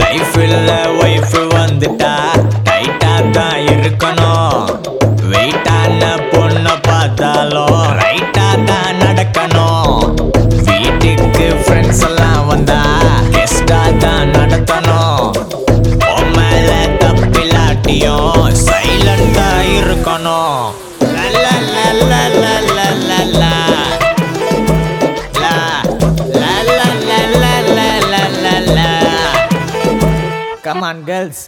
லைஃபில் ஒய்ஃப் வந்துட்டா டைட்டா தான் இருக்கணும். வெயிட்டான பொண்ணை பார்த்தாலும் ரைட்டா தான் நடக்கணும். போகணும் Come on, girls.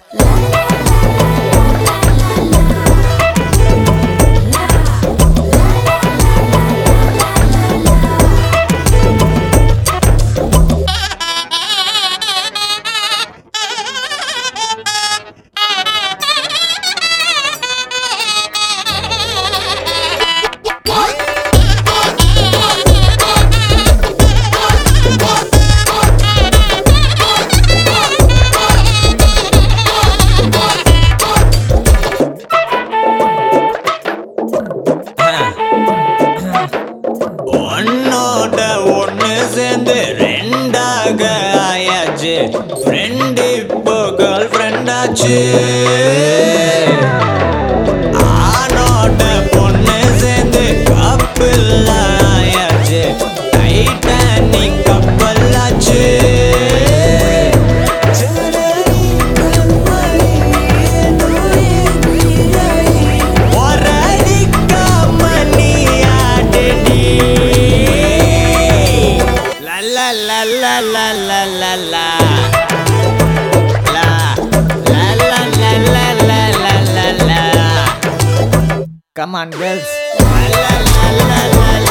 சேர்ந்து ரெண்டாக ஆயாச்சு. ஃப்ரெண்டு இப்போ கேர்ள் ஃப்ரெண்டாச்சு Come on, girls. La, la, la, la, la.